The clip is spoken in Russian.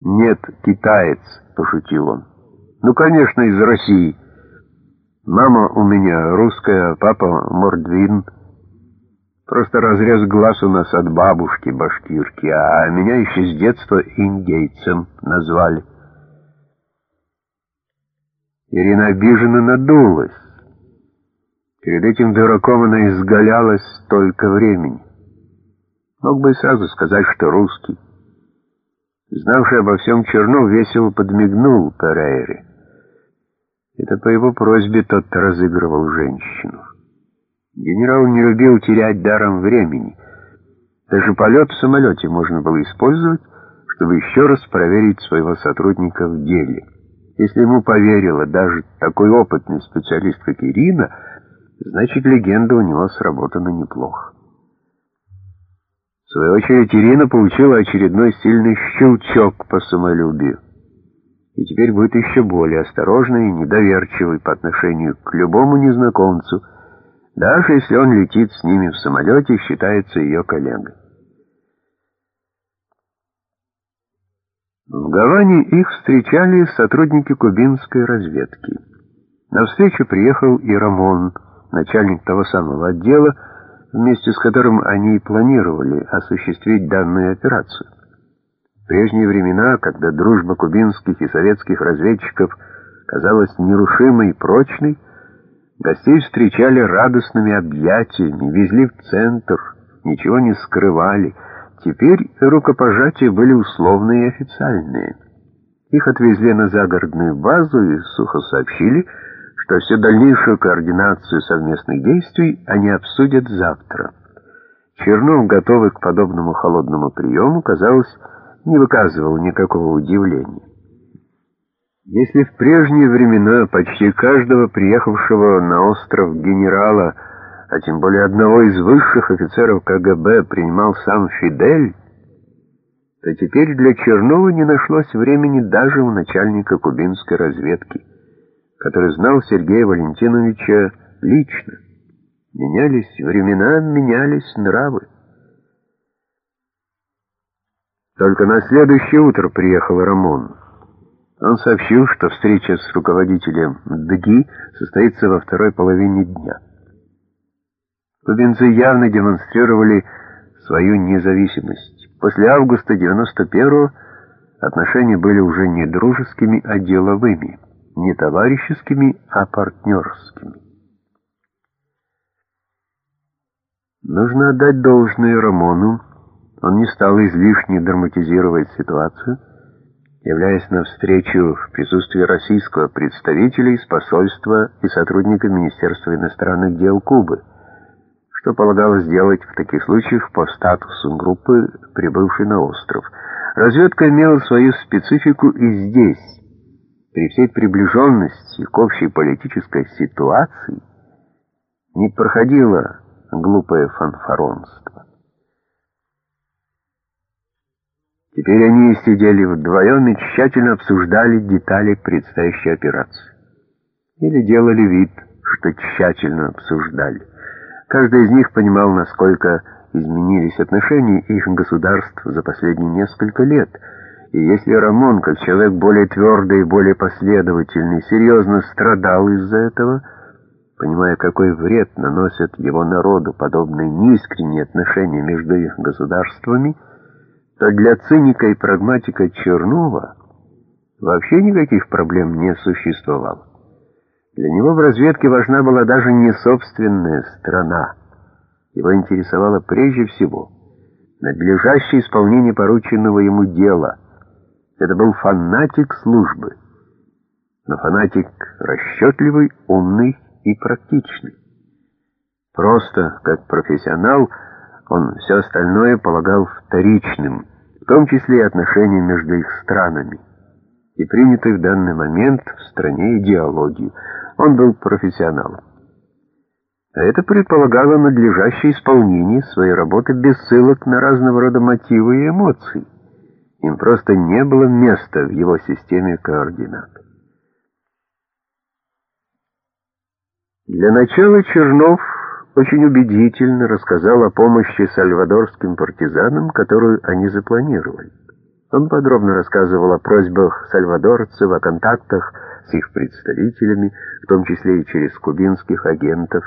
«Нет, китаец», — пошутил он. «Ну, конечно, из России. Мама у меня русская, папа мордвин. Просто разрез глаз у нас от бабушки башкирки, а меня еще с детства индейцем назвали». Ирина обиженно надулась. Перед этим дураком она изгалялась столько времени. Мог бы сразу сказать, что русский. Знавший обо всем Чернов весело подмигнул Перейре. Это по его просьбе тот разыгрывал женщину. Генерал не любил терять даром времени. Даже полет в самолете можно было использовать, чтобы еще раз проверить своего сотрудника в деле. Если ему поверила даже такой опытный специалист, как Ирина, значит, легенда у него сработана неплохо. В свою очередь Ирина получила очередной сильный щелчок по самолюбию. И теперь будет еще более осторожной и недоверчивой по отношению к любому незнакомцу, даже если он летит с ними в самолете и считается ее коллегой. В Гаване их встречали сотрудники кубинской разведки. На встречу приехал и Рамон, начальник того самого отдела, вместе с которым они и планировали осуществить данную операцию. В прежние времена, когда дружба кубинских и советских разведчиков казалась нерушимой и прочной, гостей встречали радостными объятиями, везли в центр, ничего не скрывали. Теперь рукопожатия были условные и официальные. Их отвезли на загородную базу и сухо сообщили, что всю дальнейшую координацию совместных действий они обсудят завтра. Чернов, готовый к подобному холодному приему, казалось, не выказывал никакого удивления. Если в прежние времена почти каждого приехавшего на остров генерала, а тем более одного из высших офицеров КГБ принимал сам Фидель, то теперь для Чернова не нашлось времени даже у начальника кубинской разведки который знал Сергея Валентиновича лично. Менялись времена, менялись нравы. Только на следующее утро приехал Рамон. Он сообщил, что встреча с руководителем ДГИ состоится во второй половине дня. Кубинцы явно демонстрировали свою независимость. После августа 91-го отношения были уже не дружескими, а деловыми не товарищескими, а партнерскими. Нужно отдать должное Рамону. Он не стал излишне драматизировать ситуацию, являясь навстречу в присутствии российского представителя из посольства и сотрудника Министерства иностранных дел Кубы, что полагалось сделать в таких случаях по статусу группы, прибывшей на остров. Разведка имела свою специфику и здесь, при всей приближенности к общей политической ситуации не проходило глупое фанфаронство. Теперь они сидели вдвоем и тщательно обсуждали детали предстоящей операции. Или делали вид, что тщательно обсуждали. Каждый из них понимал, насколько изменились отношения их государств за последние несколько лет — и если Рамон, как человек более твердый и более последовательный, серьезно страдал из-за этого, понимая, какой вред наносят его народу подобные неискренние отношения между их государствами, то для циника и прагматика Чернова вообще никаких проблем не существовало. Для него в разведке важна была даже не собственная страна. Его интересовало прежде всего надлежащее исполнение порученного ему дела — это был фанатик службы, но фанатик расчетливый, умный и практичный. Просто, как профессионал, он все остальное полагал вторичным, в том числе и отношения между их странами, и принятый в данный момент в стране идеологию. Он был профессионалом. А это предполагало надлежащее исполнение своей работы без ссылок на разного рода мотивы и эмоции. Им просто не было места в его системе координат. Для начала Чернов очень убедительно рассказал о помощи сальвадорским партизанам, которую они запланировали. Он подробно рассказывал о просьбах сальвадорцев, о контактах с их представителями, в том числе и через кубинских агентов,